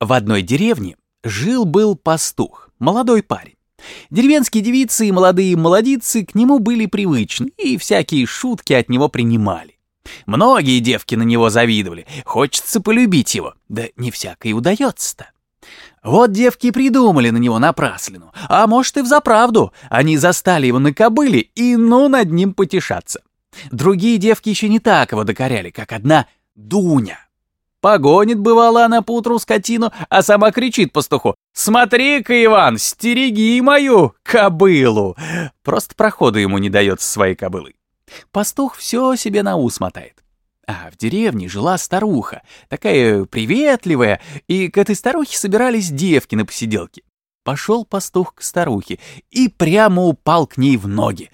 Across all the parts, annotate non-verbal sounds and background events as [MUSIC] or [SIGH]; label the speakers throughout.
Speaker 1: В одной деревне жил-был пастух, молодой парень. Деревенские девицы и молодые молодицы к нему были привычны и всякие шутки от него принимали. Многие девки на него завидовали, хочется полюбить его, да не всякое удается-то. Вот девки придумали на него напраслину, а может и взаправду, они застали его на кобыле и ну над ним потешаться. Другие девки еще не так его докоряли, как одна Дуня. Погонит, бывало, она поутру скотину, а сама кричит пастуху. «Смотри-ка, Иван, стереги мою кобылу!» Просто проходу ему не дает своей кобылой. Пастух все себе на ус мотает. А в деревне жила старуха, такая приветливая, и к этой старухе собирались девки на посиделке. Пошел пастух к старухе и прямо упал к ней в ноги.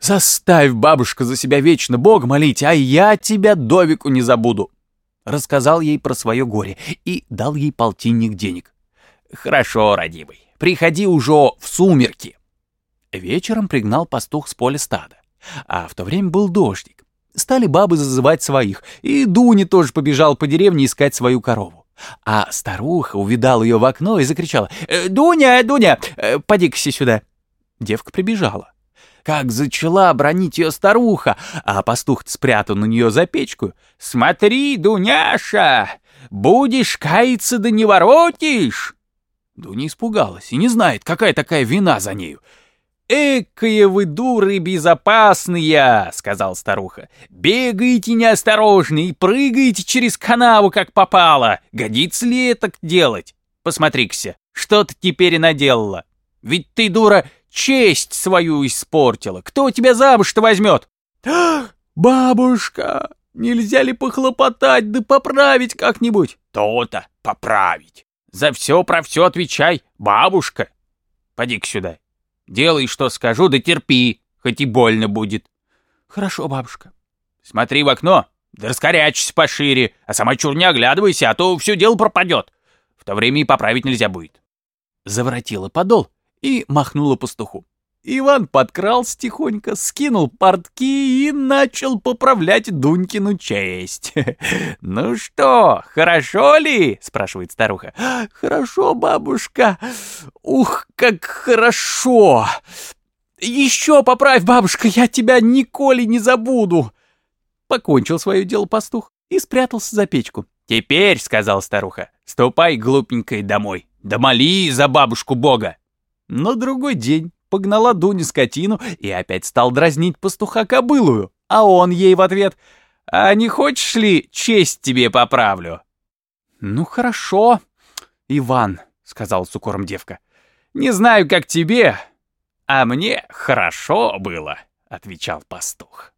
Speaker 1: «Заставь, бабушка, за себя вечно Бог молить, а я тебя до веку не забуду!» Рассказал ей про свое горе и дал ей полтинник денег. «Хорошо, родимый, приходи уже в сумерки». Вечером пригнал пастух с поля стада, а в то время был дождик. Стали бабы зазывать своих, и Дуня тоже побежал по деревне искать свою корову. А старуха увидала ее в окно и закричала «Э, «Дуня, Дуня, э, поди-ка сюда». Девка прибежала как зачала бронить ее старуха, а пастух спрятал на нее за печку. «Смотри, Дуняша, будешь каяться да не воротишь!» Дуня испугалась и не знает, какая такая вина за нею. «Экая вы дуры безопасные!» — сказал старуха. «Бегаете неосторожно и прыгаете через канаву, как попало. Годится ли это делать? Посмотри-ка, что ты теперь наделала. Ведь ты, дура, честь свою испортила. Кто тебя замуж-то возьмет? Бабушка, нельзя ли похлопотать да поправить как-нибудь? То-то, поправить. За все про все отвечай, бабушка. Поди-ка сюда. Делай, что скажу, да терпи, хоть и больно будет. Хорошо, бабушка. Смотри в окно, да раскорячься пошире, а сама чур не оглядывайся, а то все дело пропадет. В то время и поправить нельзя будет. Заворотила подол и махнула пастуху. Иван подкрался тихонько, скинул портки и начал поправлять Дунькину честь. [LAUGHS] «Ну что, хорошо ли?» — спрашивает старуха. «Хорошо, бабушка. Ух, как хорошо! Еще поправь, бабушка, я тебя николи не забуду!» Покончил свое дело пастух и спрятался за печку. «Теперь, — сказал старуха, — ступай, глупенькой, домой. Да моли за бабушку Бога!» На другой день погнала Дуня скотину и опять стал дразнить пастуха кобылую, а он ей в ответ «А не хочешь ли честь тебе поправлю?» «Ну хорошо, Иван», — сказал с укором девка. «Не знаю, как тебе, а мне хорошо было», — отвечал пастух.